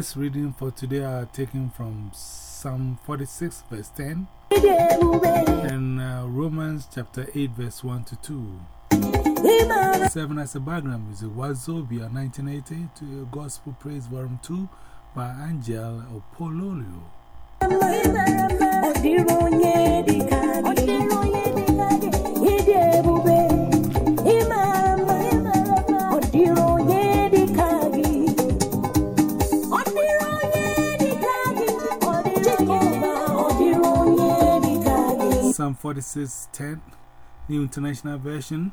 Our reading for today are taken from Psalm 46, verse 10, Ịdị and uh, Romans chapter 8, verse 1 to 2. ị Seven as a background music was Zobia 1980 to gospel praise volume 2 by Angel Opololio. Psalm 46, 10, New International Version.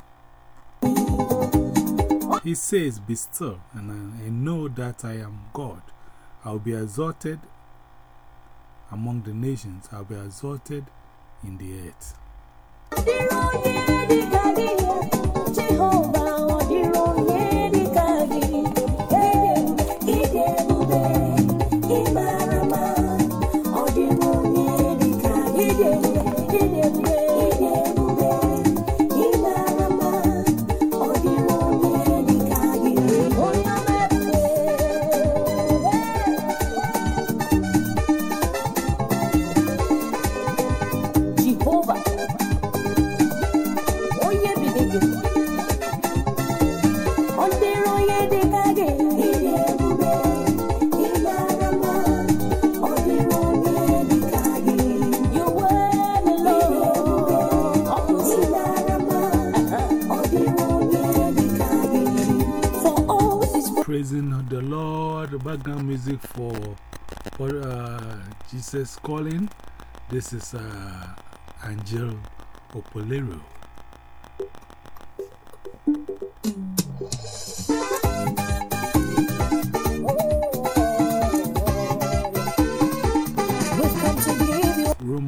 He says, Be still, and I, know that I am God. I'll be exalted among the nations, I'll be exalted in the earth. Ọdịrị onye dị Praising the Lord, background music for, for uh, Jesus Calling. This is uh, Angel Opolero.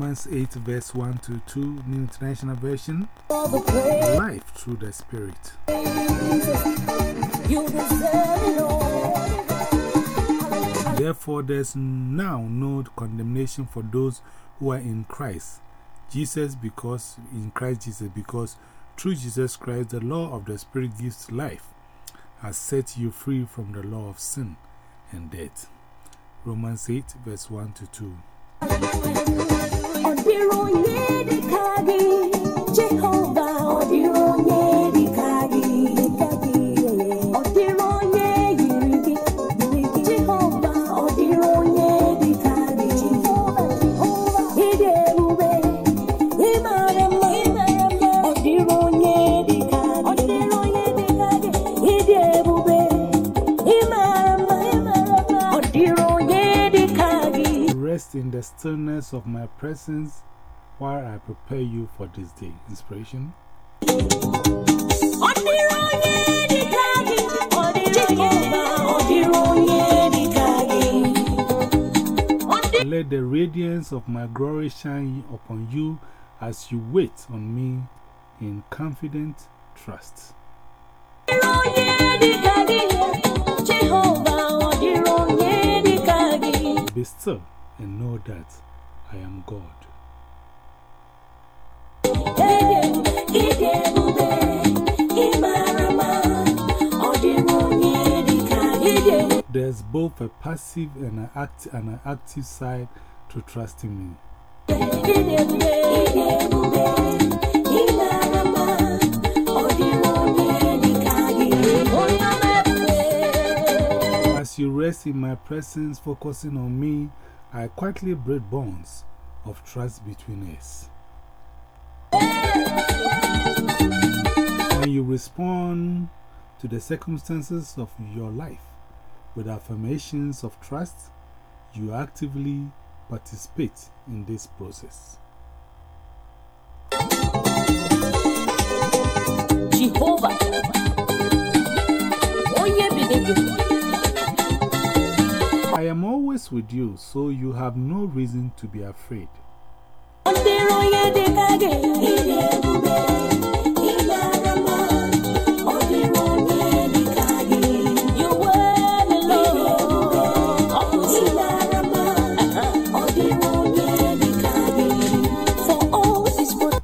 Romans 8, verse 1 to 2, New International Version. all the praise. Life through the Spirit. You deserve it all. Therefore, there's now no condemnation for those who are in Christ Jesus, because in Christ Jesus, because through Jesus Christ, the law of the Spirit gives life, has set you free from the law of sin and death. Romans 8, verse 1 to 2. Ọ dịrị onye Rest in the stillness of my presence while I prepare you for this day. Inspiration. Let the radiance of my glory shine upon you as you wait on me in confident trust. Be still and know that I am God. There's both a passive and an, act and an active side to trusting me. As you rest in my presence, focusing on me, I quietly break bonds of trust between us. When you respond to the circumstances of your life with affirmations of trust, you actively participate in this process. Jehovah, always with you, so you have no reason to be afraid.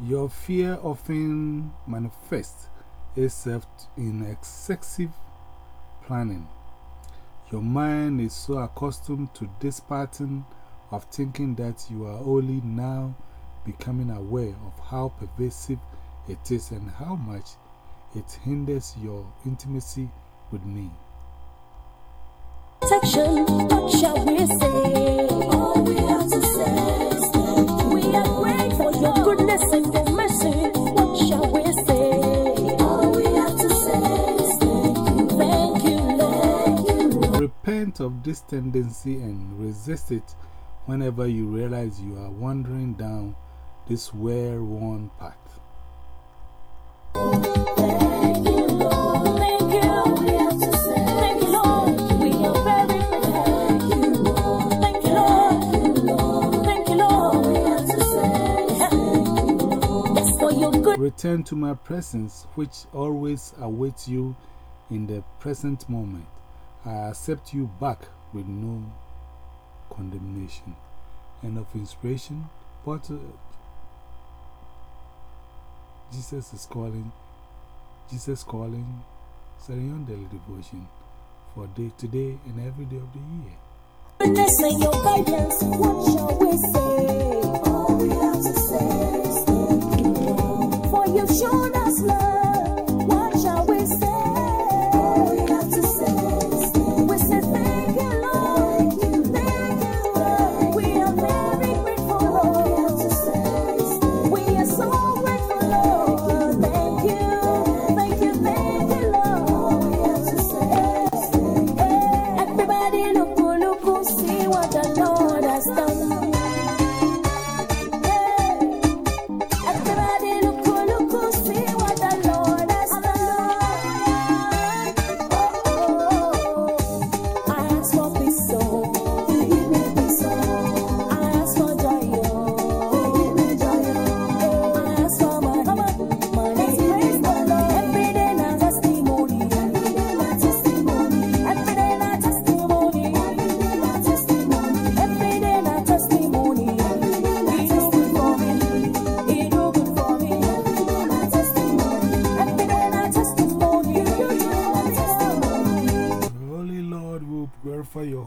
Your fear often manifests itself in excessive planning. Your mind is so accustomed to this pattern of thinking that you are only now becoming aware of how pervasive it is and how much it hinders your intimacy with me. Protection, what shall we say? Repent of this tendency and resist it whenever you realize you are wandering down this well worn path. Return to my presence, which always awaits you in the present moment. I accept you back with no condemnation. End of inspiration. But uh, Jesus is calling, Jesus calling, Sarah Daily Devotion for day today and every day of the year. goodness your guidance, what shall we say? All we have to say is For you've shown us love,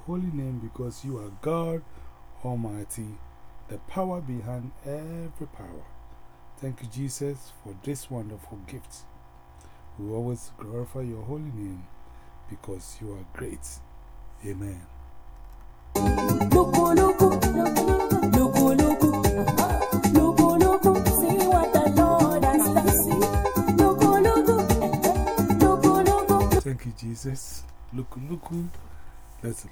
holy name because you are God Almighty, the power behind every power. Thank you, Jesus, for this wonderful gift. We always glorify your holy name because you are great. Amen. Luku, luku. Thank you, Jesus. Look, look, let's